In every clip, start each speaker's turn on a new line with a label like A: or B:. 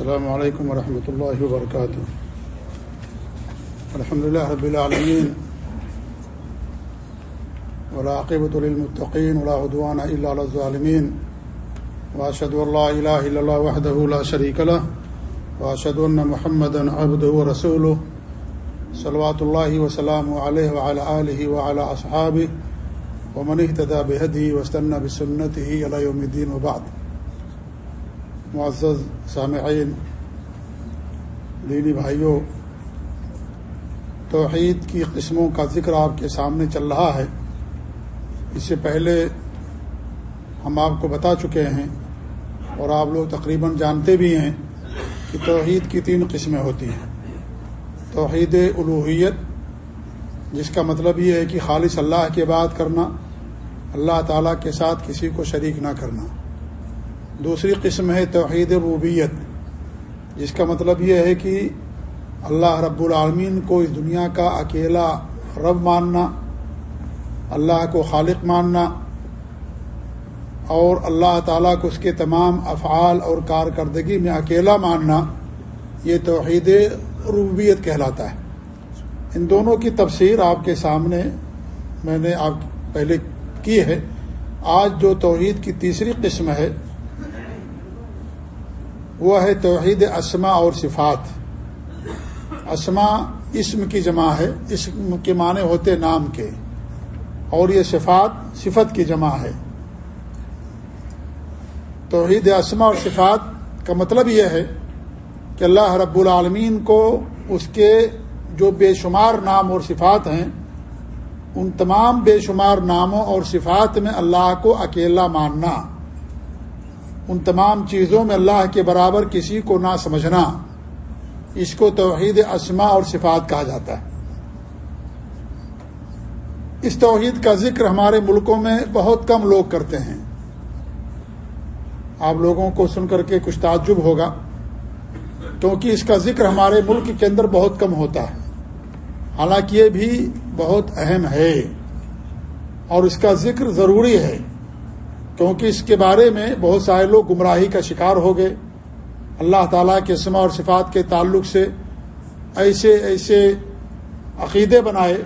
A: السلام علیکم ورحمۃ اللہ وبرکاتہ الحمد لله رب العالمين، ولا عقبة للمتقين، ولا عدوان إلا على الظالمين. وأشهد أن لا إله إلا الله وحده لا شريك له، وأشهد أن محمدا عبده ورسوله. صلوات الله وسلامه عليه وعلى آله وعلى أصحابه، ومن اهتدى بهديه واستنى بسنته إلى يوم الدين وبعد. معزز سامعین، دینی بھائیوں، توحید کی قسموں کا ذکر آپ کے سامنے چل رہا ہے۔ اس سے پہلے ہم آپ کو بتا چکے ہیں اور آپ لوگ تقریباً جانتے بھی ہیں کہ توحید کی تین قسمیں ہوتی ہیں۔ توحید الوحیت، جس کا مطلب یہ ہے کہ خالص اللہ کے بات کرنا، اللہ تعالیٰ کے ساتھ کسی کو شریک نہ کرنا۔ دوسری قسم ہے توحید ربوبیت جس کا مطلب یہ ہے کہ اللہ رب العالمین کو اس دنیا کا اکیلا رب ماننا، اللہ کو خالق ماننا، اور اللہ تعالیٰ کو اس کے تمام افعال اور کارکردگی میں اکیلا ماننا، یہ توحید ربوبیت کہلاتا ہے۔ ان دونوں کی تفسیر آپ کے سامنے میں نے آپ پہلے کی ہے۔ آج جو توحید کی تیسری قسم ہے وہ ہے توحید اسما اور صفات۔ اسما اسم کی جمع ہے، اسم کے معنی ہوتے نام کے۔ اور یہ صفات صفت کی جمع ہے۔ توحید اسما اور صفات کا مطلب یہ ہے کہ اللہ رب العالمین کو اس کے جو بے شمار نام اور صفات ہیں، ان تمام بے شمار ناموں اور صفات میں اللہ کو اکیلا ماننا۔ ان تمام چیزوں میں اللہ کے برابر کسی کو نہ سمجھنا، اس کو توحید اسما اور صفات کہا جاتا ہے۔ اس توحید کا ذکر ہمارے ملکوں میں بہت کم لوگ کرتے ہیں۔ آپ لوگوں کو سن کر کے کچھ تعجب ہوگا، کیونکہ اس کا ذکر ہمارے ملک کے اندر بہت کم ہوتا ہے۔ حالانکہ یہ بھی بہت اہم ہے اور اس کا ذکر ضروری ہے۔ کیونکہ اس کے بارے میں بہت سارے لوگ گمراہی کا شکار ہو گئے۔ اللہ تعالیٰ کے سما اور صفات کے تعلق سے ایسے ایسے عقیدے بنائے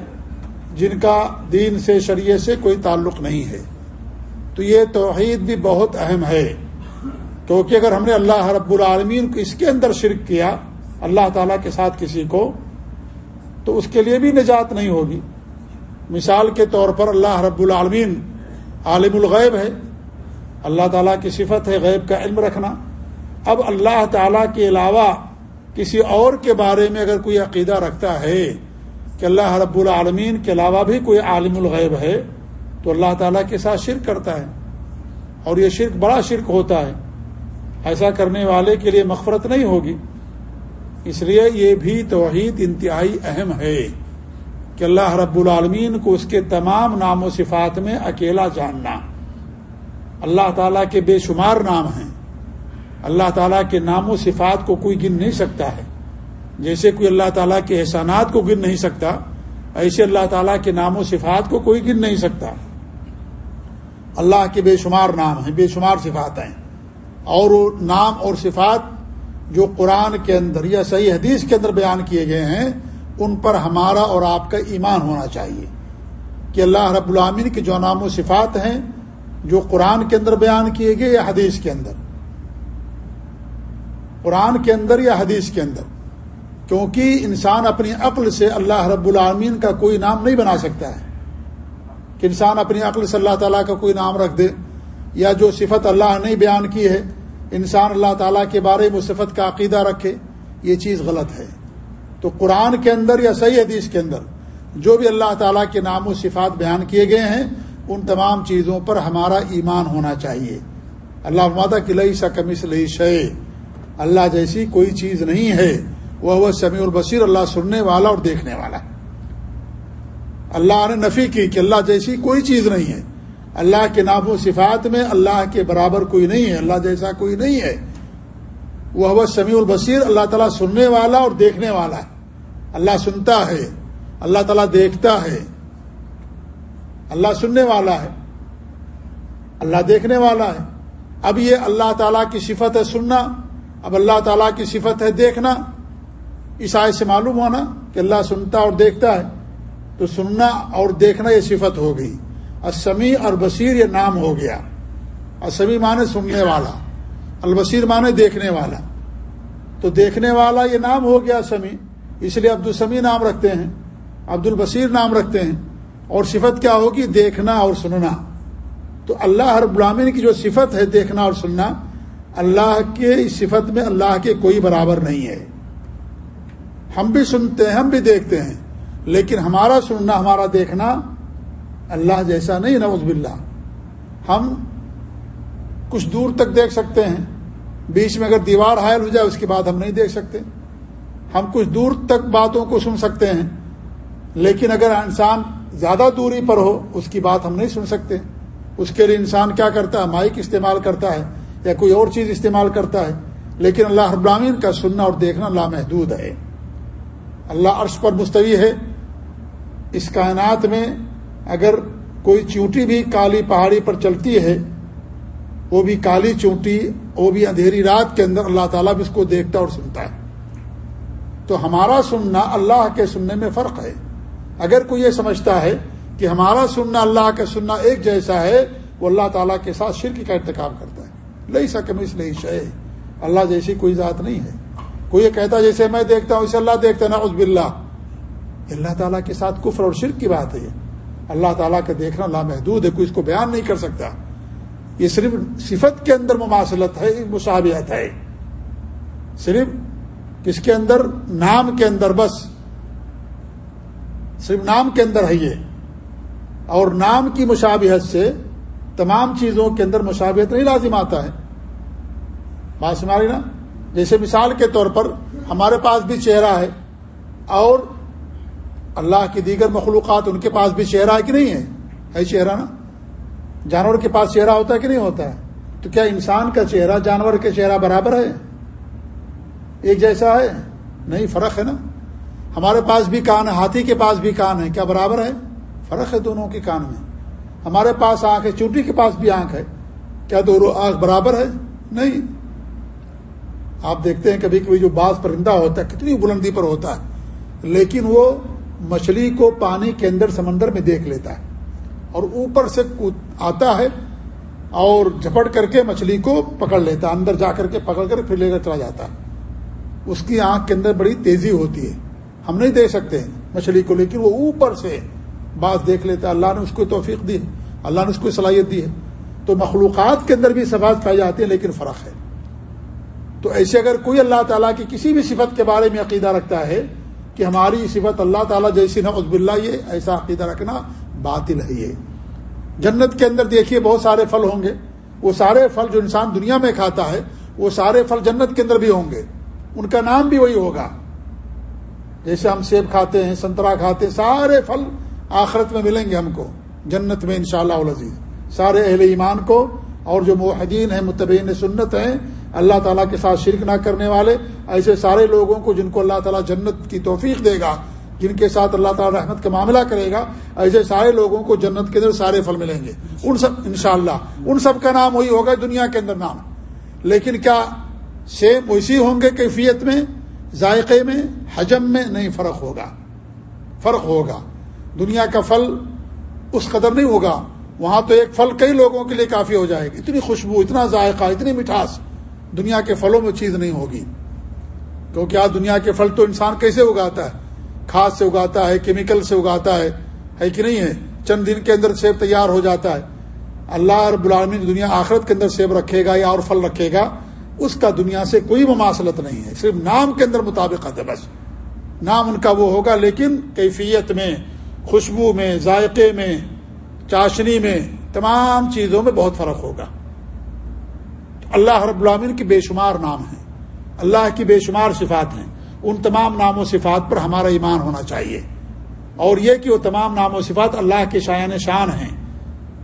A: جن کا دین سے شریعت سے کوئی تعلق نہیں ہے۔ تو یہ توحید بھی بہت اہم ہے۔ کیونکہ اگر ہم نے اللہ رب العالمین کو اس کے اندر شرک کیا، اللہ تعالیٰ کے ساتھ کسی کو، تو اس کے لیے بھی نجات نہیں ہوگی۔ مثال کے طور پر اللہ رب العالمین عالم الغیب ہے۔ اللہ تعالیٰ کی صفت ہے غیب کا علم رکھنا۔ اب اللہ تعالیٰ کے علاوہ کسی اور کے بارے میں اگر کوئی عقیدہ رکھتا ہے کہ اللہ رب العالمین کے علاوہ بھی کوئی عالم الغیب ہے، تو اللہ تعالیٰ کے ساتھ شرک کرتا ہے۔ اور یہ شرک بڑا شرک ہوتا ہے۔ ایسا کرنے والے کے لیے مغفرت نہیں ہوگی۔ اس لیے یہ بھی توحید انتہائی اہم ہے کہ اللہ رب العالمین کو اس کے تمام نام و صفات میں اکیلا جاننا۔ اللہ تعالیٰ کے بے شمار نام ہیں۔ اللہ تعالیٰ کے نام و صفات کو کوئی گن نہیں سکتا ہے۔ جیسے کوئی اللہ تعالیٰ کے احسانات کو گن نہیں سکتا، ایسے اللہ تعالیٰ کے نام و صفات کو کوئی گن نہیں سکتا۔ اللہ کے بے شمار نام ہیں، بے شمار صفات ہیں۔ اور وہ نام اور صفات جو قرآن کے اندر یا صحیح حدیث کے اندر بیان کیے گئے ہیں، ان پر ہمارا اور آپ کا ایمان ہونا چاہیے۔ کہ اللہ رب العامین کے جو نام و صفات ہیں جو قرآن کے اندر بیان کیے گئے یا حدیث کے اندر؟ قرآن کے اندر یا حدیث کے اندر؟ کیونکہ انسان اپنی عقل سے اللہ رب العالمین کا کوئی نام نہیں بنا سکتا ہے۔ کہ انسان اپنی عقل سے اللہ تعالیٰ کا کوئی نام رکھ دے یا جو صفت اللہ نے بیان کی ہے، انسان اللہ تعالیٰ کے بارے میں صفت کا عقیدہ رکھے، یہ چیز غلط ہے۔ تو قرآن کے اندر یا صحیح حدیث کے اندر جو بھی اللہ تعالیٰ کے نام و صفات بیان کیے گئے ہیں ان تمام چیزوں پر ہمارا ایمان ہونا چاہیے۔ اللہ مادہ کی لئی سا کمس لئی شے اللہ جیسی کوئی چیز نہیں ہے۔ وہ وہ سمیع البصیر، اللہ سننے والا اور دیکھنے والا۔ اللہ نے نفی کی کہ اللہ جیسی کوئی چیز نہیں ہے۔ اللہ کے نام و صفات میں اللہ کے برابر کوئی نہیں ہے۔ اللہ جیسا کوئی نہیں ہے۔ وہ وہ سمیع البصیر، اللہ تعالیٰ سننے والا اور دیکھنے والا ہے۔ اللہ سنتا ہے۔ اللہ تعالیٰ دیکھتا ہے۔ اللہ سننے والا ہے، اللہ دیکھنے والا ہے۔ اب یہ اللہ تعالیٰ کی صفت ہے سننا، اب اللہ تعالیٰ کی صفت ہے دیکھنا۔ اس آئے سے معلوم ہونا کہ اللہ سنتا اور دیکھتا ہے، تو سننا اور دیکھنا یہ صفت ہو گئی۔ اسمی اور بصیر یہ نام ہو گیا۔ اسمی مانے سننے والا، البصیر مانے دیکھنے والا۔ تو دیکھنے والا یہ نام ہو گیا سمی اس لیے عبد السمی نام رکھتے ہیں عبد البصیر نام رکھتے ہیں۔ اور صفت کیا ہوگی؟ دیکھنا اور سننا۔ تو اللہ ہر غلامین کی جو صفت ہے دیکھنا اور سننا، اللہ کے اس صفت میں اللہ کے کوئی برابر نہیں ہے۔ ہم بھی سنتے ہیں، ہم بھی دیکھتے ہیں، لیکن ہمارا سننا، ہمارا دیکھنا اللہ جیسا نہیں نوز باللہ۔ ہم کچھ دور تک دیکھ سکتے ہیں، بیچ میں اگر دیوار حائل ہو جائے، اس کے بعد ہم نہیں دیکھ سکتے۔ ہم کچھ دور تک باتوں کو سن سکتے ہیں، لیکن اگر انسان زیادہ دوری پر ہو، اس کی بات ہم نہیں سن سکتے۔ اس کے لیے انسان کیا کرتا ہے؟ مائک استعمال کرتا ہے یا کوئی اور چیز استعمال کرتا ہے۔ لیکن اللہ ابراہین کا سننا اور دیکھنا لامحدود ہے۔ اللہ عرش پر مستوی ہے۔ اس کائنات میں اگر کوئی چونٹی بھی کالی پہاڑی پر چلتی ہے، وہ بھی کالی چونٹی وہ بھی اندھیری رات کے اندر اللہ تعالیٰ بھی اس کو دیکھتا اور سنتا ہے۔ تو ہمارا سننا اللہ کے سننے میں فرق ہے۔ اگر کوئی یہ سمجھتا ہے کہ ہمارا سننا اللہ کا سننا ایک جیسا ہے، وہ اللہ تعالیٰ کے ساتھ شرک کا ارتکاب کرتا ہے۔ لئی سکم اس لیے شے۔ اللہ جیسی کوئی ذات نہیں ہے۔ کوئی یہ کہتا جیسے میں دیکھتا ہوں، اسے اللہ دیکھتا نا عزب اللہ اللہ تعالیٰ کے ساتھ کفر اور شرک کی بات ہے اللہ تعالیٰ کا دیکھنا لامحدود ہے، کوئی اس کو بیان نہیں کر سکتا۔ یہ صرف صفت کے اندر مماثلت ہے مشابہت ہے۔ صرف کس کے اندر؟ نام کے اندر بس۔ صرف نام کے اندر ہے یہ۔ اور نام کی مشابہت سے تمام چیزوں کے اندر مشابہت نہیں لازم آتا ہے۔ بات سماری نا؟ جیسے مثال کے طور پر ہمارے پاس بھی چہرہ ہے اور اللہ کی دیگر مخلوقات ان کے پاس بھی چہرہ ہے کہ نہیں ہے؟ ہے چہرہ نا؟ جانور کے پاس چہرہ ہوتا ہے کہ نہیں ہوتا ہے؟ تو کیا انسان کا چہرہ جانور کے چہرہ برابر ہے؟ ایک جیسا ہے؟ نہیں، فرق ہے نا؟ ہمارے پاس بھی کان ہے، ہاتھی کے پاس بھی کان ہے، کیا برابر ہے؟ فرق ہے دونوں کے کان میں۔ ہمارے پاس آنکھ ہے چوٹی کے پاس بھی آنکھ ہے۔ کیا دونوں آنکھ برابر ہے؟ نہیں۔ آپ دیکھتے ہیں کبھی کبھی جو بعض پرندہ ہوتا ہے، کتنی بلندی پر ہوتا ہے، لیکن وہ مچھلی کو پانی کے اندر سمندر میں دیکھ لیتا ہے۔ اور اوپر سے آتا ہے اور جھپٹ کر کے مچھلی کو پکڑ لیتا ہے، اندر جا کر کے پکڑ کر پھر لے کر چلا جاتا ہے۔ اس کی آنکھ کے اندر بڑی تیزی ہوتی ہے۔ ہم نہیں دیکھ سکتے مچھلی کو، لیکن وہ اوپر سے بعض دیکھ لیتا ہے۔ اللہ نے اس کو توفیق دی ہے۔ اللہ نے اس کو صلاحیت دی ہے۔ تو مخلوقات کے اندر بھی سفاظ پائی جاتی ہیں لیکن فرق ہے۔ تو ایسے اگر کوئی اللہ تعالیٰ کی کسی بھی صفت کے بارے میں عقیدہ رکھتا ہے کہ ہماری صفت اللہ تعالیٰ جیسی نہ عزب اللہ یہ ایسا عقیدہ رکھنا باطل ہے۔ یہ جنت کے اندر دیکھیے بہت سارے پھل ہوں گے۔ وہ سارے پھل جو انسان دنیا میں کھاتا ہے، وہ سارے پھل جنت کے اندر بھی ہوں گے۔ ان کا نام بھی وہی ہوگا۔ جیسے ہم سیب کھاتے ہیں، سنترا کھاتے ہیں، سارے پھل آخرت میں ملیں گے ہم کو، جنت میں انشاءاللہ شاء اللہ سارے اہل ایمان کو اور جو معاہدین ہیں متبین سنت ہیں، اللہ تعالیٰ کے ساتھ شرک نہ کرنے والے، ایسے سارے لوگوں کو جن کو اللہ تعالیٰ جنت کی توفیق دے گا، جن کے ساتھ اللہ تعالیٰ رحمت کا معاملہ کرے گا، ایسے سارے لوگوں کو جنت کے اندر سارے پھل ملیں گے۔ ان سب، انشاءاللہ، ان سب کا نام وہی ہوگا دنیا کے اندر نام۔ لیکن کیا سیم ویسی ہوں گے کیفیت میں؟ ذائقے میں، حجم میں نہیں فرق ہوگا۔ فرق ہوگا۔ دنیا کا پھل اس قدر نہیں ہوگا۔ وہاں تو ایک پھل کئی لوگوں کے لیے کافی ہو جائے گی۔ اتنی خوشبو، اتنا ذائقہ، اتنی مٹھاس دنیا کے پھلوں میں چیز نہیں ہوگی۔ کیونکہ آج دنیا کے پھل تو انسان کیسے اگاتا ہے؟ کھاد سے اگاتا ہے، کیمیکل سے اگاتا ہے۔ ہے کہ نہیں ہے؟ چند دن کے اندر سیب تیار ہو جاتا ہے۔ اللہ اور العالمین دنیا آخرت کے اندر سیب رکھے گا یا اور پھل رکھے گا؟ اس کا دنیا سے کوئی مماثلت نہیں ہے، صرف نام کے اندر مطابقت ہے بس۔ نام ان کا وہ ہوگا، لیکن کیفیت میں، خوشبو میں، ذائقے میں، چاشنی میں، تمام چیزوں میں بہت فرق ہوگا۔ اللہ رب العامن کی بے شمار نام ہیں۔ اللہ کی بے شمار صفات ہیں۔ ان تمام نام و صفات پر ہمارا ایمان ہونا چاہیے۔ اور یہ کہ وہ تمام نام و صفات اللہ کے شایان شان ہیں۔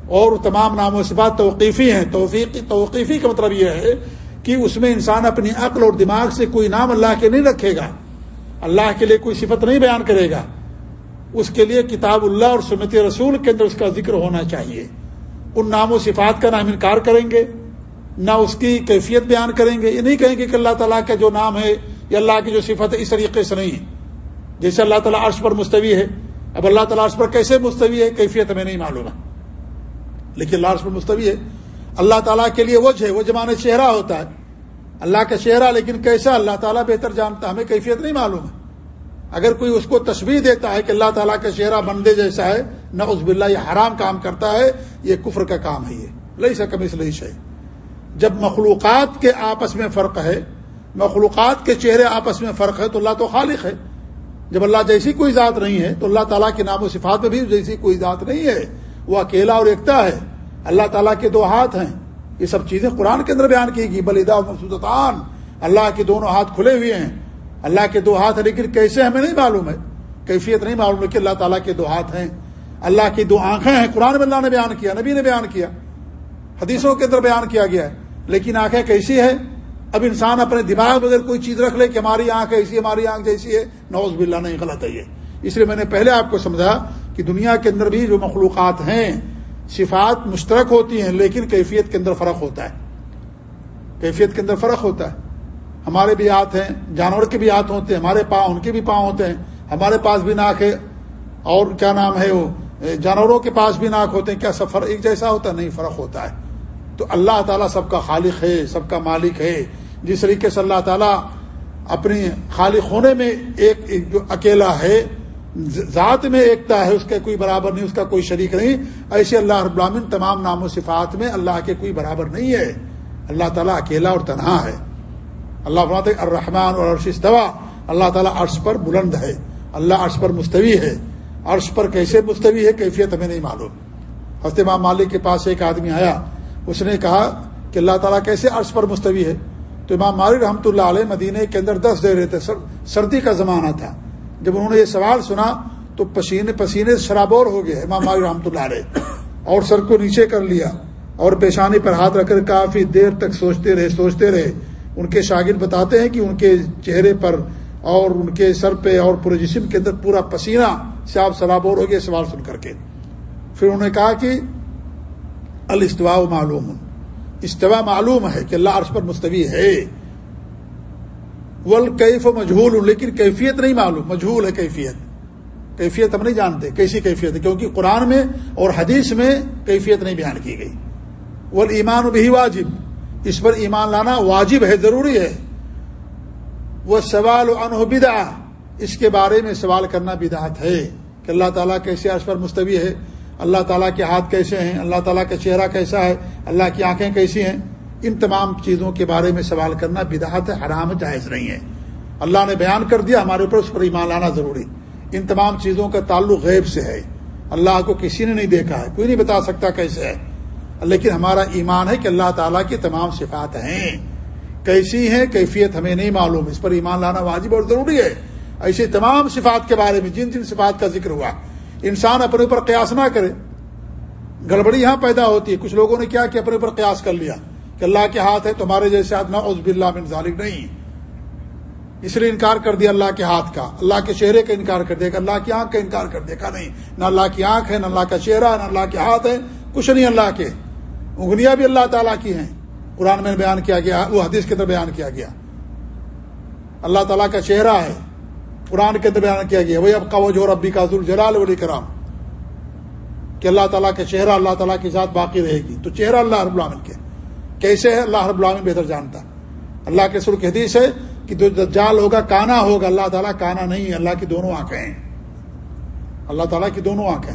A: اور تمام نام و صفات توقیفی ہیں۔ توفیقی توقیفی کا مطلب یہ ہے کہ اس میں انسان اپنی عقل اور دماغ سے کوئی نام اللہ کے نہیں رکھے گا۔ اللہ کے لیے کوئی صفت نہیں بیان کرے گا۔ اس کے لیے کتاب اللہ اور سنت رسول کے اندر اس کا ذکر ہونا چاہیے۔ ان نام و صفات کا نام انکار کریں گے، نہ اس کی کیفیت بیان کریں گے۔ یہ نہیں کہیں گے کہ اللہ تعالیٰ کا جو نام ہے یا اللہ کی جو صفت ہے، اس طریقے سے نہیں ہے۔ جیسے اللہ تعالیٰ عرش پر مستوی ہے۔ اب اللہ تعالیٰ عرش پر کیسے مستوی ہے؟ کیفیت ہمیں نہیں معلوم۔ ہے لیکن اللہ عرش پر مستوی ہے۔ اللہ تعالیٰ کے لیے وجہ ہے، وہ جمانے چہرہ ہوتا ہے۔ اللہ کا چہرہ لیکن کیسا اللہ تعالیٰ بہتر جانتا ہے، ہمیں کیفیت نہیں معلوم ہے۔ اگر کوئی اس کو تشبیح دیتا ہے کہ اللہ تعالیٰ کا چہرہ بندے جیسا ہے نہ اس بلّہ یہ حرام کام کرتا ہے، یہ کفر کا کام ہے یہ۔ لئی سکم اس لئی شہ جب مخلوقات کے آپس میں فرق ہے، مخلوقات کے چہرے آپس میں فرق ہے، تو اللہ تو خالق ہے۔ جب اللہ جیسی کوئی ذات نہیں ہے، تو اللہ تعالیٰ کے نام و صفات میں بھی جیسی کوئی ذات نہیں ہے۔ وہ اکیلا اور ایکتا ہے۔ اللہ تعالیٰ کے دو ہاتھ ہیں۔ یہ سب چیزیں قرآن کے اندر بیان کی گئی۔ بلیدا مسودان اللہ کے دونوں ہاتھ کھلے ہوئے ہیں۔ اللہ کے دو ہاتھ ہیں، لیکن کیسے ہمیں نہیں معلوم ہے۔ کیفیت نہیں معلوم ہے کہ اللہ تعالیٰ کے دو ہاتھ ہیں۔ اللہ کی دو آنکھیں ہیں۔ قرآن میں اللہ نے بیان کیا، نبی نے بیان کیا۔ حدیثوں کے اندر بیان کیا گیا ہے۔ لیکن آنکھیں کیسی ہے اب انسان اپنے دماغ میں اگر کوئی چیز رکھ لے کہ ہماری آنکھ ایسی ہماری آنکھ جیسی ہے نوز باللہ، نہیں، غلط ہے یہ۔ اس لیے میں نے پہلے آپ کو سمجھا کہ دنیا کے اندر بھی جو مخلوقات ہیں صفات مشترک ہوتی ہیں، لیکن کیفیت کے اندر فرق ہوتا ہے۔ کیفیت کے اندر فرق ہوتا ہے۔ ہمارے بھی ہاتھ ہیں، جانور کے بھی ہاتھ ہوتے ہیں، ہمارے پاؤں، ان کے بھی پاؤں ہوتے ہیں۔ ہمارے پاس بھی ناک ہے، اور کیا نام ہے وہ؟ جانوروں کے پاس بھی ناک ہوتے ہیں۔ کیا سفر ایک جیسا ہوتا ہے؟ نہیں، فرق ہوتا ہے۔ تو اللہ تعالیٰ سب کا خالق ہے، سب کا مالک ہے۔ جس طریقے سے اللہ تعالیٰ اپنی خالق ہونے میں ایک جو اکیلا ہے ذات میں ایکتا ہے، اس کا کوئی برابر نہیں، اس کا کوئی شریک نہیں۔ ایسے اللہ رب العالمین تمام نام و صفات میں اللہ کے کوئی برابر نہیں ہے۔ اللہ تعالیٰ اکیلا اور تنہا ہے۔ اللہ فرماتے الرحمن اور عرش استوا اللہ تعالیٰ عرش پر بلند ہے۔ اللہ عرش پر مستوی ہے۔ عرش پر کیسے مستوی ہے؟ کیفیت ہمیں نہیں معلوم۔ حضرت امام مالک کے پاس ایک آدمی آیا۔ اس نے کہا کہ اللہ تعالیٰ کیسے عرش پر مستوی ہے؟ تو امام مالک رحمۃ اللہ علیہ مدینہ کے اندر دس دے رہے تھے۔ سردی کا زمانہ تھا۔ جب انہوں نے یہ سوال سنا تو پسینے پسینے شرابور ہو گئے، امام مالک رحمۃ اللہ علیہ، اور سر کو نیچے کر لیا، اور پیشانی پر ہاتھ رکھ کر کافی دیر تک سوچتے رہے سوچتے رہے۔ ان کے شاگرد بتاتے ہیں کہ ان کے چہرے پر اور ان کے سر پہ اور پورے جسم کے اندر پورا پسینہ سے آپ سلابور ہو گئے سوال سن کر کے۔ پھر انہوں نے کہا کہ الاستواء معلوم استوا معلوم ہے کہ اللہ عرش پر مستوی ہے۔ ول کیف لیکن کیفیت نہیں معلوم مجھول ہے کیفیت۔ کیفیت ہم نہیں جانتے، کیسی کیفیت ہے؟ کیونکہ قرآن میں اور حدیث میں کیفیت نہیں بیان کی گئی۔ ول ایمان بھی واجب، اس پر ایمان لانا واجب ہے، ضروری ہے۔ وہ سوال و بدا اس کے بارے میں سوال کرنا بدعت ہے کہ اللہ تعالیٰ کیسے عرش پر مستوی ہے، اللہ تعالیٰ کے ہاتھ کیسے ہیں، اللہ تعالیٰ کا چہرہ کیسا ہے، اللہ کی آنکھیں کیسی ہیں۔ ان تمام چیزوں کے بارے میں سوال کرنا بدعت حرام جائز نہیں ہے۔ اللہ نے بیان کر دیا، ہمارے اوپر اس پر ایمان لانا ضروری ان تمام چیزوں کا تعلق غیب سے ہے۔ اللہ کو کسی نے نہیں دیکھا ہے، کوئی نہیں بتا سکتا کیسے ہے۔ لیکن ہمارا ایمان ہے کہ اللہ تعالیٰ کی تمام صفات ہیں۔ کیسی ہیں، کیفیت ہمیں نہیں معلوم۔ اس پر ایمان لانا واجب اور ضروری ہے۔ ایسی تمام صفات کے بارے میں، جن جن صفات کا ذکر ہوا، انسان اپنے اوپر قیاس نہ کرے۔ گڑبڑی یہاں پیدا ہوتی ہے۔ کچھ لوگوں نے کیا کہ اپنے اوپر قیاس کر لیا۔ کہ اللہ کے ہاتھ ہے، تمہارے جیسے ہاتھ نہ عزب اللہ بن ظالق نہیں۔ اس لیے انکار کر دیا اللہ کے ہاتھ کا۔ اللہ کے چہرے کا انکار کر دیا اللہ کی آنکھ کا انکار کر دیا نہیں، نہ اللہ کی آنکھ ہے، نہ اللہ کا چہرہ، نہ اللہ کے ہاتھ ہے، کچھ نہیں اللہ کے۔ انگلیاں بھی اللہ تعالیٰ کی ہیں۔ قرآن میں بیان کیا گیا، وہ حدیث کے اندر بیان کیا گیا۔ اللہ تعالیٰ کا چہرہ ہے، قرآن کے اندر بیان کیا گیا۔ وہی اب کا وہ ربی کا ضرور جلال ولی کرام کہ اللہ تعالیٰ کا چہرہ اللہ تعالیٰ کے ساتھ باقی رہے گی۔ تو چہرہ اللہ رب العالمین کے۔ کیسے ہے؟ اللہ رب العالمین بہتر جانتا اللہ کے سر حدیث ہے کہ جو دجال ہوگا کانا ہوگا، اللہ تعالیٰ کانا نہیں ہے، اللہ کی دونوں آنکھیں ہیں۔ اللہ تعالیٰ کی دونوں آنکھیں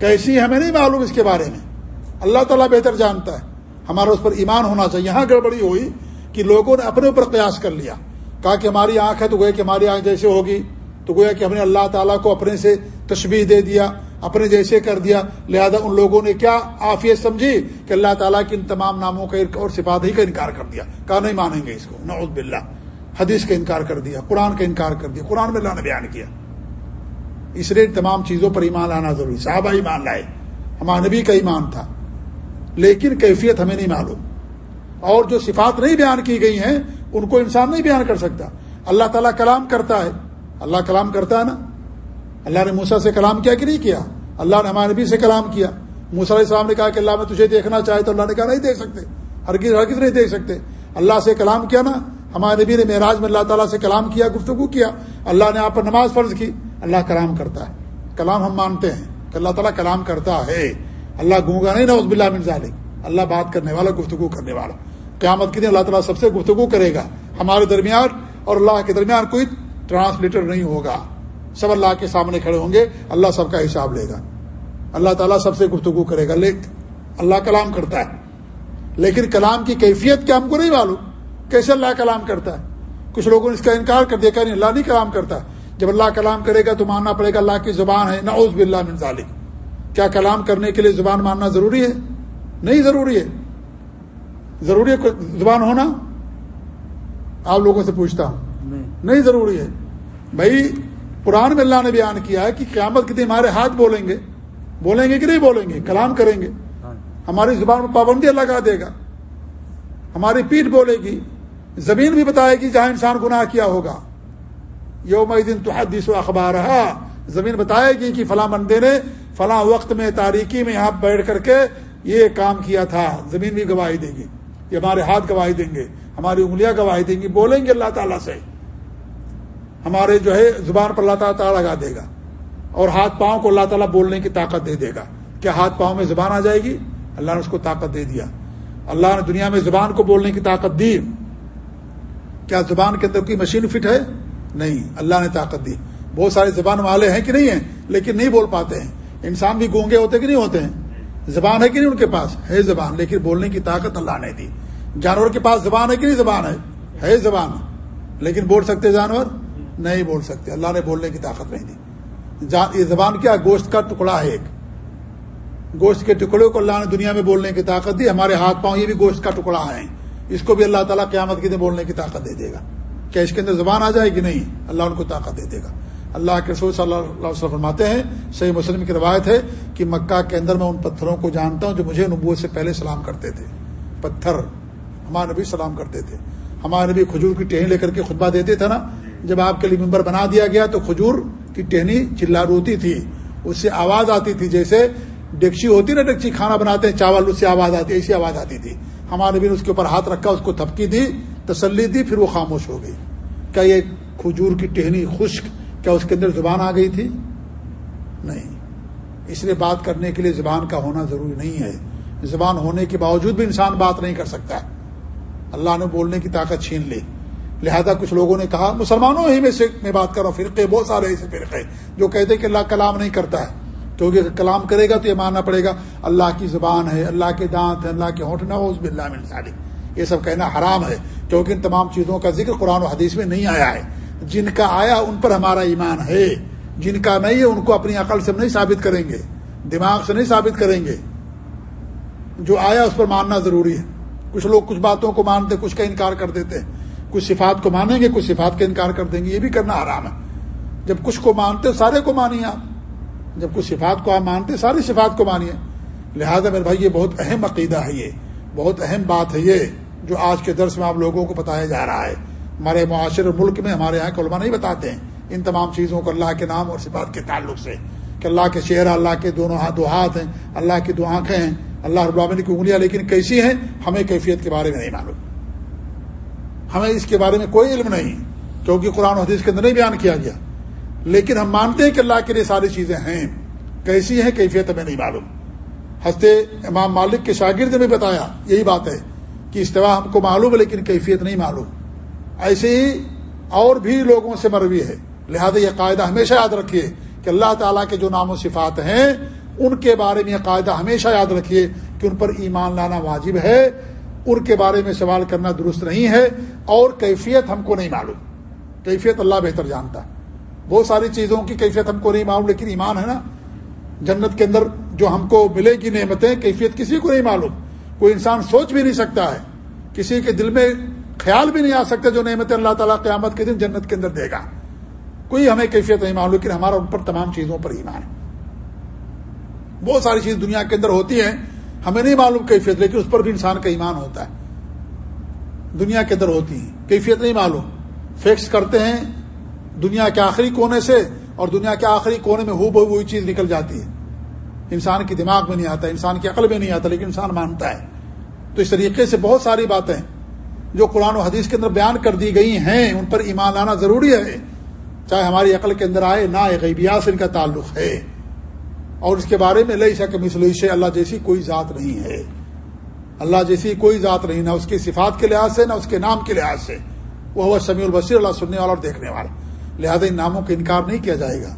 A: کیسی ہمیں نہیں معلوم اس کے بارے میں۔ اللہ تعالیٰ بہتر جانتا ہے۔ ہمارا اس پر ایمان ہونا چاہیے۔ یہاں گڑبڑی ہوئی کہ لوگوں نے اپنے اوپر قیاس کر لیا۔ کہا کہ ہماری آنکھ ہے تو گویا کہ ہماری آنکھ جیسے ہوگی۔ تو گویا کہ ہم نے اللہ تعالیٰ کو اپنے سے تشبیح دے دیا۔ اپنے جیسے کر دیا۔ لہذا ان لوگوں نے کیا آفیت سمجھی کہ اللہ تعالیٰ کی ان تمام ناموں کا اور سفات ہی کا انکار کر دیا۔ کہا نہیں مانیں گے اس کو؟ نعوذ باللہ۔ حدیث کا انکار کر دیا، قرآن کا انکار کر دیا۔ قرآن میں اللہ نے بیان کیا۔ اس لیے تمام چیزوں پر ایمان لانا ضروری۔ صحابہ ایمان لائے۔ ہمارا نبی کا ایمان تھا۔ لیکن کیفیت ہمیں نہیں معلوم۔ اور جو صفات نہیں بیان کی گئی ہیں، ان کو انسان نہیں بیان کر سکتا۔ اللہ تعالیٰ کلام کرتا ہے۔ اللہ کلام کرتا ہے نا۔ اللہ نے موسا سے کلام کیا کہ نہیں کیا؟ اللہ نے ہمارے نبی سے کلام کیا۔ موسا علیہ السلام نے کہا کہ اللہ میں تجھے دیکھنا چاہے تو اللہ نے کہا نہیں دیکھ سکتے۔ ہرگز ہرگز نہیں دیکھ سکتے۔ اللہ سے کلام کیا نا؟ ہمارے نبی نے معراج میں اللہ تعالیٰ سے کلام کیا، گفتگو کیا۔ اللہ نے آپ پر نماز فرض کی۔ اللہ کلام کرتا ہے۔ کلام ہم مانتے ہیں کہ اللہ تعالیٰ کلام کرتا ہے۔ اللہ گونگا نہیں نا بلّہ مرزال اللہ بات کرنے والا، گفتگو کرنے والا۔ قیامت کے دن اللہ تعالیٰ سب سے گفتگو کرے گا۔ ہمارے درمیان اور اللہ کے درمیان کوئی ٹرانسلیٹر نہیں ہوگا۔ سب اللہ کے سامنے کھڑے ہوں گے اللہ سب کا حساب لے گا۔ اللہ تعالیٰ سب سے گفتگو کرے گا۔ لیکن اللہ کلام کرتا ہے۔ لیکن کلام کی کیفیت کیا ہم کو نہیں معلوم۔ کیسے اللہ کلام کرتا ہے؟ کچھ لوگوں نے اس کا انکار کر دیا کہ نہیں اللہ نہیں کلام کرتا۔ جب اللہ کلام کرے گا تو ماننا پڑے گا اللہ کی زبان ہے نعوذ باللہ من ذالک۔ کیا کلام کرنے کے لیے زبان ماننا ضروری ہے؟ نہیں ضروری ہے۔ ضروری ہے زبان ہونا؟ آپ لوگوں سے پوچھتا ہوں۔ نہیں ضروری ہے۔ بھائی قرآن میں اللہ نے بیان کیا ہے کہ قیامت کے دن ہمارے ہاتھ بولیں گے بولیں گے کہ نہیں بولیں گے کلام کریں گے۔ ہاں۔ ہماری زبان میں پابندی لگا دے گا۔ ہماری پیٹ بولے گی زمین بھی بتائے گی جہاں انسان گناہ کیا ہوگا۔ یوم دن تو حدیث و اخبار زمین بتائے گی کہ فلاں بندے نے فلاں وقت میں تاریکی میں یہاں بیٹھ کر کے یہ کام کیا تھا۔ زمین بھی گواہی دے گی یہ ہمارے ہاتھ گواہی دیں گے ہماری انگلیاں گواہی دیں گی بولیں گے اللہ تعالیٰ سے۔ ہمارے جو ہے زبان پر اللہ تعالیٰ لگا دے گا اور ہاتھ پاؤں کو اللہ تعالیٰ بولنے کی طاقت دے دے گا کیا ہاتھ پاؤں میں زبان آ جائے گی؟ اللہ نے اس کو طاقت دے دیا۔ اللہ نے دنیا میں زبان کو بولنے کی طاقت دی۔ کیا زبان کے اندر کوئی مشین فٹ ہے؟ نہیں، اللہ نے طاقت دی۔ بہت سارے زبان والے ہیں کہ نہیں ہیں، لیکن نہیں بول پاتے ہیں۔ انسان بھی گونگے ہوتے کہ نہیں ہوتے ہیں؟ زبان ہے کہ نہیں ان کے پاس؟ ہے زبان، لیکن بولنے کی طاقت اللہ نے دی۔ جانور کے پاس زبان ہے کہ نہیں زبان ہے؟ ہے زبان، لیکن بول سکتے جانور؟ نہیں بول سکتے۔ اللہ نے بولنے کی طاقت نہیں دی۔ یہ زبان کیا؟ گوشت کا ٹکڑا ہے ایک۔ گوشت کے ٹکڑے کو اللہ نے دنیا میں بولنے کی طاقت دی۔ ہمارے ہاتھ پاؤں یہ بھی گوشت کا ٹکڑا ہے۔ اس کو بھی اللہ تعالیٰ قیامت کے دن بولنے کی طاقت دے دے گا۔ کیا اس کے اندر زبان آ جائے گی؟ نہیں۔ اللہ ان کو طاقت دے دے گا۔ اللہ کے رسول صلی اللہ علیہ وسلم فرماتے ہیں، صحیح مسلم کی روایت ہے کہ مکہ کے اندر میں ان پتھروں کو جانتا ہوں جو مجھے نبوت سے پہلے سلام کرتے تھے۔ پتھر۔ ہمارے نبی سلام کرتے تھے۔ ہمارے نبی کھجور کی ٹہنی لے کر کے خطبہ دیتے تھے نا۔ جب آپ کے لیے ممبر بنا دیا گیا تو کھجور کی ٹہنی چلا روتی تھی، اس سے آواز آتی تھی، جیسے ڈیکچی ہوتی نا، ڈیکچی کھانا بناتے ہیں، چاول، اس سے آواز آتی، ایسی آواز آتی تھی۔ ہمارے نبی نے اس کے اوپر ہاتھ رکھا، اس کو تھپکی دی، تسلی دی، پھر وہ خاموش ہو گئی۔ کیا یہ کھجور کی ٹہنی خشک کیا اس کے اندر زبان آ گئی تھی؟ نہیں۔ اس لیے بات کرنے کے لیے زبان کا ہونا ضروری نہیں ہے۔ زبان ہونے کے باوجود بھی انسان بات نہیں کر سکتا۔ اللہ نے بولنے کی طاقت چھین لی۔ لہذا کچھ لوگوں نے کہا، مسلمانوں ہی میں سے میں بات کر رہا ہوں، فرقے، بہت سارے ایسے فرقے جو کہتے کہ اللہ کلام نہیں کرتا ہے۔ کیونکہ کلام کرے گا تو یہ ماننا پڑے گا، اللہ کی زبان ہے، اللہ کے دانت ہے اللہ کے ہونٹ نوز بلّہ میں یہ سب کہنا حرام ہے، کیونکہ ان تمام چیزوں کا ذکر قرآن و حدیث میں نہیں آیا ہے۔ جن کا آیا ان پر ہمارا ایمان ہے۔ جن کا نہیں ہے ان کو اپنی عقل سے نہیں ثابت کریں گے، دماغ سے نہیں ثابت کریں گے۔ جو آیا اس پر ماننا ضروری ہے۔ کچھ لوگ کچھ باتوں کو مانتے، کچھ کا انکار کر دیتے ہیں۔ کچھ صفات کو مانیں گے، کچھ صفات کا انکار کر دیں گے، یہ بھی کرنا حرام ہے۔ جب کچھ کو مانتے سارے کو مانیے آپ۔ جب کچھ صفات کو آپ مانتے ساری صفات کو مانیے۔ لہٰذا میرے بھائی، یہ بہت اہم عقیدہ ہے یہ۔ بہت اہم بات ہے یہ جو آج کے درس میں آپ لوگوں کو بتایا جا رہا ہے۔ ہمارے معاشر ملک میں، ہمارے یہاں کے علماء نہیں بتاتے ہیں ان تمام چیزوں کو اللہ کے نام اور صفات کے تعلق سے۔ کہ اللہ کے چہرہ اللہ کے دونوں ہاتھ دو ہاتھ ہیں، اللہ کی دو آنکھیں ہیں، اللہ رب العالمین کی انگلیاں لیکن کیسی ہیں، ہمیں کیفیت کے بارے میں نہیں معلوم۔ ہمیں اس کے بارے میں کوئی علم نہیں، کیونکہ قرآن حدیث کے اندر نہیں بیان کیا گیا۔ لیکن ہم مانتے ہیں کہ اللہ کے لیے ساری چیزیں ہیں۔ کیسی ہیں؟ کیفیت ہمیں نہیں معلوم۔ ہنستے امام مالک کے شاگرد نے بتایا، یہی بات ہے کہ استوا ہم کو معلوم ہے، لیکن کیفیت نہیں معلوم۔ ایسے ہی اور بھی لوگوں سے مروی ہے۔ لہذا یہ قاعدہ ہمیشہ یاد رکھیے کہ اللہ تعالیٰ کے جو نام و صفات ہیں، ان کے بارے میں یہ قاعدہ ہمیشہ یاد رکھیے کہ ان پر ایمان لانا واجب ہے۔ ان کے بارے میں سوال کرنا درست نہیں ہے اور کیفیت ہم کو نہیں معلوم۔ کیفیت اللہ بہتر جانتا ہے۔ بہت ساری چیزوں کی کیفیت ہم کو نہیں معلوم، لیکن ایمان ہے نا۔ جنت کے اندر جو ہم کو ملے گی نعمتیں، کیفیت کسی کو نہیں معلوم۔ کوئی انسان سوچ بھی نہیں سکتا ہے۔ کسی کے دل میں خیال بھی نہیں آ سکتا جو نعمتیں اللہ تعالیٰ قیامت کے دن جنت کے اندر دے گا۔ کوئی ہمیں کیفیت نہیں معلوم، لیکن ہمارا ان پر تمام چیزوں پر ایمان ہے۔ بہت ساری چیز دنیا کے اندر ہوتی ہیں۔ ہمیں نہیں معلوم کیفیت، لیکن اس پر بھی انسان کا ایمان ہوتا ہے۔ دنیا کے اندر ہوتی ہیں، کیفیت نہیں معلوم۔ فکس کرتے ہیں، دنیا کے آخری کونے سے اور دنیا کے آخری کونے میں ہو بہ وہی چیز نکل جاتی ہے۔ انسان کے دماغ میں نہیں آتا، انسان کی عقل میں نہیں آتا، لیکن انسان مانتا ہے۔ تو اس طریقے سے بہت ساری باتیں جو قرآن و حدیث کے اندر بیان کر دی گئی ہیں، ان پر ایمان لانا ضروری ہے۔ چاہے ہماری عقل کے اندر آئے، نہ غیبیات سے ان کا تعلق ہے۔ اور اس کے بارے میں لئی شک مثل سے اللہ جیسی کوئی ذات نہیں ہے۔ اللہ جیسی کوئی ذات نہیں، نہ اس کی صفات کے لحاظ سے، نہ اس کے نام کے لحاظ سے۔ وہ ہوا سمیع البصیر، اللہ سننے والا اور دیکھنے والا۔ لہذا ان ناموں کا انکار نہیں کیا جائے گا۔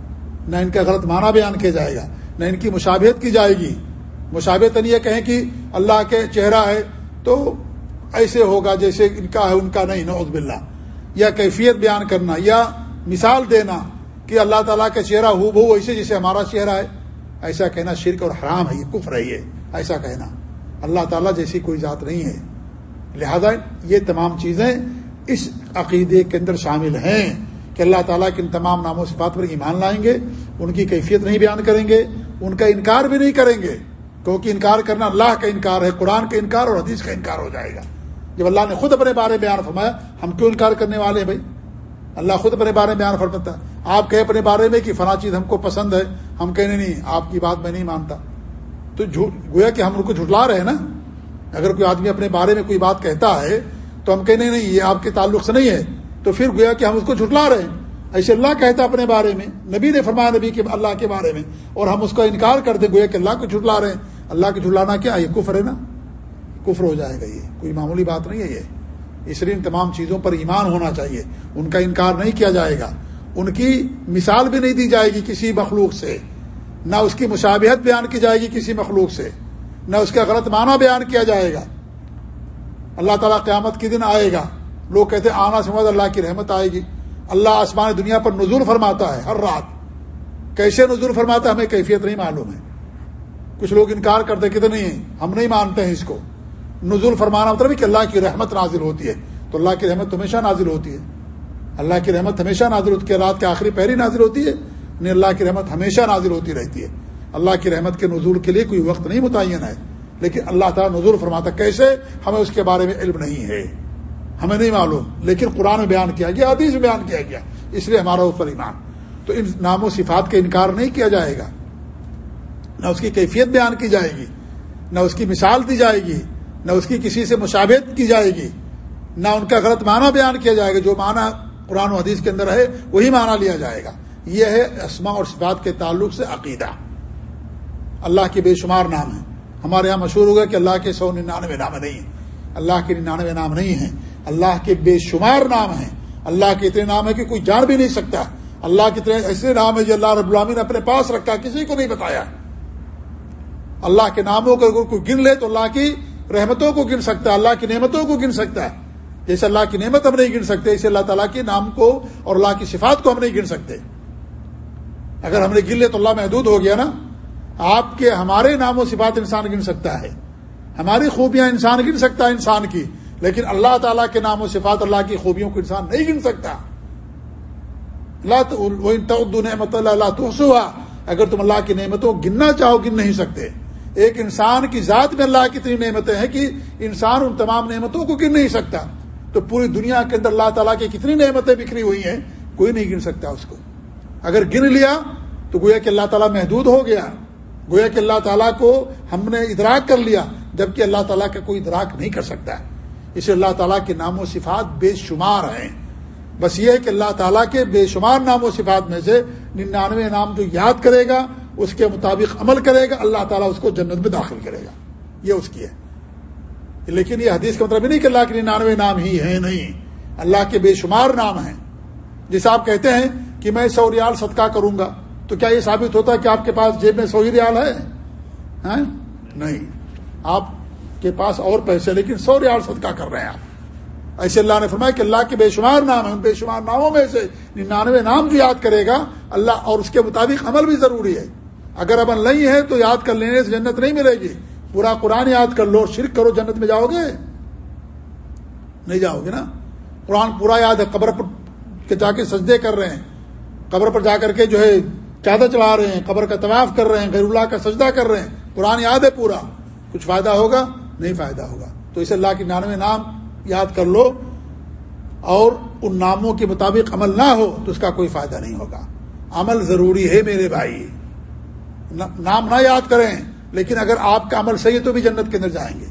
A: نہ ان کا غلط معنی بیان کیا جائے گا، نہ ان کی مشابہت کی جائے گی۔ مشابہت یہ کہیں کہ اللہ کے چہرہ ہے تو ایسے ہوگا جیسے ان کا ہے، ان کا نہیں، نعوذ باللہ۔ یا کیفیت بیان کرنا، یا مثال دینا کہ اللہ تعالیٰ کا چہرہ ہو بہو ایسے جیسے ہمارا چہرہ ہے۔ ایسا کہنا شرک اور حرام ہے، یہ کف رہی ہے ایسا کہنا۔ اللہ تعالیٰ جیسی کوئی ذات نہیں ہے۔ لہذا یہ تمام چیزیں اس عقیدے کے اندر شامل ہیں کہ اللہ تعالیٰ کے ان تمام ناموں سے بات پر ایمان لائیں گے، ان کی کیفیت نہیں بیان کریں گے، ان کا انکار بھی نہیں کریں گے۔ کیونکہ انکار کرنا اللہ کا انکار ہے، قرآن کا انکار اور حدیث کا انکار ہو جائے گا۔ جب اللہ نے خود اپنے بارے میں بیان فرمایا، ہم کیوں انکار کرنے والے ہیں بھائی؟ اللہ خود اپنے بارے میں بیان فرماتا آپ کہے اپنے بارے میں کہ فلاں چیز ہم کو پسند ہے، ہم کہنے نہیں آپ کی بات میں نہیں مانتا۔ تو گویا کہ ہم ان کو جھٹلا رہے ہیں نا۔ اگر کوئی آدمی اپنے بارے میں کوئی بات کہتا ہے، تو ہم کہنے نہیں یہ آپ کے تعلق سے نہیں ہے۔ تو پھر گویا کہ ہم اس کو جھٹلا رہے ہیں۔ ایسے اللہ کہتا اپنے بارے میں۔ نبی نے فرمایا نبی کے، اللہ کے بارے میں۔ اور ہم اس کا انکار کرتے گویا کہ اللہ کو جھٹلا رہے ہیں۔ اللہ کو جھٹلانا کیا یہ کفر ہے نا۔ کفر ہو جائے گا یہ۔ کوئی معمولی بات نہیں ہے یہ۔ اس لیے ان تمام چیزوں پر ایمان ہونا چاہیے۔ ان کا انکار نہیں کیا جائے گا۔ ان کی مثال بھی نہیں دی جائے گی کسی مخلوق سے۔ نہ اس کی مشابہت بیان کی جائے گی کسی مخلوق سے۔ نہ اس کا غلط معنی بیان کیا جائے گا۔ اللہ تعالیٰ قیامت کے دن آئے گا۔ لوگ کہتے ہیں، آنا سمجھ اللہ کی رحمت آئے گی۔ اللہ آسمان دنیا پر نزول فرماتا ہے ہر رات۔ کیسے نزول فرماتا ہے ہمیں کیفیت نہیں معلوم ہے۔ کچھ لوگ انکار کرتے کہتے نہیں، ہم نہیں مانتے ہیں اس کو۔ نزول فرمانا مطلب کہ اللہ کی رحمت نازل ہوتی ہے۔ تو اللہ کی رحمت ہمیشہ نازل ہوتی ہے۔ اللہ کی رحمت ہمیشہ نازل ہوتی ہے۔ رات کے آخری پہری نازل ہوتی ہے۔ نہیں اللہ کی رحمت ہمیشہ نازل ہوتی رہتی ہے۔ اللہ کی رحمت کے نزول کے لیے کوئی وقت نہیں متعین ہے۔ لیکن اللہ تعالیٰ نزول فرماتا کیسے؟ ہمیں اس کے بارے میں علم نہیں ہے۔ ہمیں نہیں معلوم۔ لیکن قرآن میں بیان کیا گیا، حدیث میں بیان کیا گیا۔ اس لیے ہمارا اوپر ایمان۔ تو ان نام و صفات کا انکار نہیں کیا جائے گا۔ نہ اس کی کیفیت بیان کی جائے گی۔ نہ اس کی مثال دی جائے گی۔ نہ اس کی کسی سے مشابت کی جائے گی، نہ ان کا غلط معنی بیان کیا جائے گا، جو معنی قرآن و حدیث کے اندر ہے، وہی معنی لیا جائے گا۔ یہ ہے اسما اور صفات کے تعلق سے عقیدہ۔ اللہ کے بے شمار نام ہیں ہمارے یہاں مشہور ہوگا کہ اللہ کے سو ننانوے نام نہیں ہیں۔ اللہ کے ننانوے نام نہیں ہیں۔ اللہ کے بے شمار نام ہیں۔ اللہ کے اتنے نام ہے کہ کوئی جان بھی نہیں سکتا۔ اللہ کے اتنے ایسے نام ہے جو اللہ رب العالمین نے اپنے پاس رکھا، کسی کو نہیں بتایا۔ اللہ کے ناموں کو کوئی گن لے تو اللہ کی رحمتوں کو گن سکتا ہے، اللہ کی نعمتوں کو گن سکتا ہے۔ جیسے اللہ کی نعمت ہم نہیں گن سکتے اسے اللہ تعالیٰ کے نام کو اور اللہ کی صفات کو ہم نہیں گن سکتے۔ اگر ہم نے گن لے تو اللہ محدود ہو گیا نا۔ آپ کے ہمارے نام و صفات انسان گن سکتا ہے۔ ہماری خوبیاں انسان گن سکتا ہے انسان کی، لیکن اللہ تعالیٰ کے نام و صفات اللہ کی خوبیوں کو انسان نہیں گن سکتا۔ اللہ نعمت اللہ تو اگر تم اللہ کی نعمتوں گننا چاہو، گن نہیں سکتے۔ ایک انسان کی ذات میں اللہ کی اتنی نعمتیں ہیں کہ انسان ان تمام نعمتوں کو گن نہیں سکتا۔ تو پوری دنیا کے اندر اللہ تعالیٰ کی کتنی نعمتیں بکھری ہوئی ہیں، کوئی نہیں گن سکتا اس کو۔ اگر گن لیا تو گویا کہ اللہ تعالیٰ محدود ہو گیا۔ گویا کہ اللہ تعالیٰ کو ہم نے ادراک کر لیا، جبکہ اللہ تعالیٰ کا کوئی ادراک نہیں کر سکتا۔ اسے اللہ تعالیٰ کے نام و صفات بے شمار ہیں۔ بس یہ ہے کہ اللہ تعالیٰ کے بے شمار نام و صفات میں سے ننانوے نام جو یاد کرے گا اس کے مطابق عمل کرے گا، اللہ تعالیٰ اس کو جنت میں داخل کرے گا۔ یہ اس کی ہے۔ لیکن یہ حدیث کا مطلب نہیں کہ اللہ کے ننانوے نام ہی ہیں، نہیں۔ اللہ کے بے شمار نام ہیں۔ جیسے آپ کہتے ہیں کہ میں سو ریال صدقہ کروں گا، تو کیا یہ ثابت ہوتا ہے کہ آپ کے پاس جیب میں سو ہی ریال ہے؟ ہاں؟ نہیں۔ آپ کے پاس اور پیسے، لیکن سو ریال صدقہ کر رہے ہیں آپ۔ ایسے اللہ نے فرمایا کہ اللہ کے بے شمار نام ہیں۔ ان بے شمار ناموں میں سے ننانوے نام جو یاد کرے گا، اللہ اور اس کے مطابق عمل بھی ضروری ہے۔ اگر عمل نہیں ہے تو یاد کر لینے سے جنت نہیں ملے گی۔ پورا قرآن یاد کر لو، شرک کرو، جنت میں جاؤ گے۔ نہیں جاؤ گے نا۔ قرآن پورا یاد ہے، قبر پر جا کے سجدے کر رہے ہیں۔ قبر پر جا کر کے جو ہے چادر چلا رہے ہیں، قبر کا طواف کر رہے ہیں، غیر اللہ کا سجدہ کر رہے ہیں۔ قرآن یاد ہے پورا۔ کچھ فائدہ ہوگا، نہیں فائدہ ہوگا۔ تو اسے اللہ کے نانوے نام یاد کر لو۔ اور ان ناموں کے مطابق عمل نہ ہو تو اس کا کوئی فائدہ نہیں ہوگا۔ عمل ضروری ہے میرے بھائی۔ نام نہ یاد کریں، لیکن اگر آپ کا عمل صحیح ہے تو بھی جنت کے اندر جائیں گے۔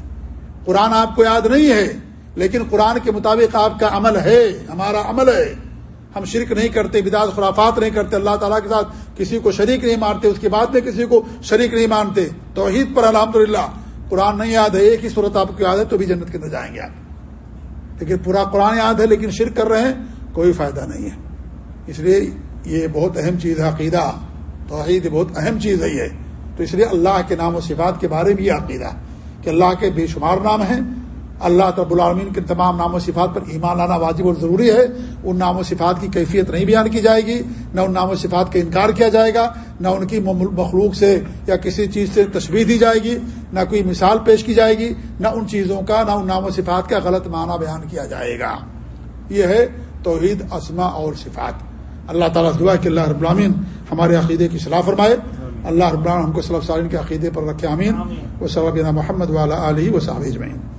A: قرآن آپ کو یاد نہیں ہے، لیکن قرآن کے مطابق آپ کا عمل ہے، ہمارا عمل ہے۔ ہم شرک نہیں کرتے بداز خرافات نہیں کرتے، اللہ تعالیٰ کے ساتھ کسی کو شریک نہیں مانتے، اس کے بعد میں کسی کو شریک نہیں مانتے۔ توحید پر الحمد للہ قرآن نہیں یاد ہے، ایک ہی صورت آپ کو یاد ہے تو بھی جنت کے اندر جائیں گے آپ۔ لیکن پورا قرآن یاد ہے، لیکن شرک کر رہے ہیں، کوئی فائدہ نہیں ہے۔ اس لیے یہ بہت اہم چیز ہے، عقیدہ۔ توحید بہت اہم چیز ہے یہ۔ تو اس لیے اللہ کے نام و صفات کے بارے میں یہ عقیدہ کہ اللہ کے بے شمار نام ہیں۔ اللہ تب العالمین کے تمام نام و صفات پر ایمان لانا واجب اور ضروری ہے۔ ان نام و صفات کی کیفیت نہیں بیان کی جائے گی۔ نہ ان نام و صفات کا انکار کیا جائے گا، نہ ان کی مخلوق سے یا کسی چیز سے تشبیح دی جائے گی، نہ کوئی مثال پیش کی جائے گی، نہ ان چیزوں کا، نہ ان نام و صفات کا غلط معنی بیان کیا جائے گا۔ یہ ہے توحید اسما اور صفات۔ اللہ تعالیٰ دعا کہ اللہ رب العالمین ہمارے عقیدے کی صلاح فرمائے۔ اللہ رب العالمین ہم کو صلاح سالین کے عقیدے پر رکھے امین وہ صلاح محمد والا علیہ و صاحب اجمعین۔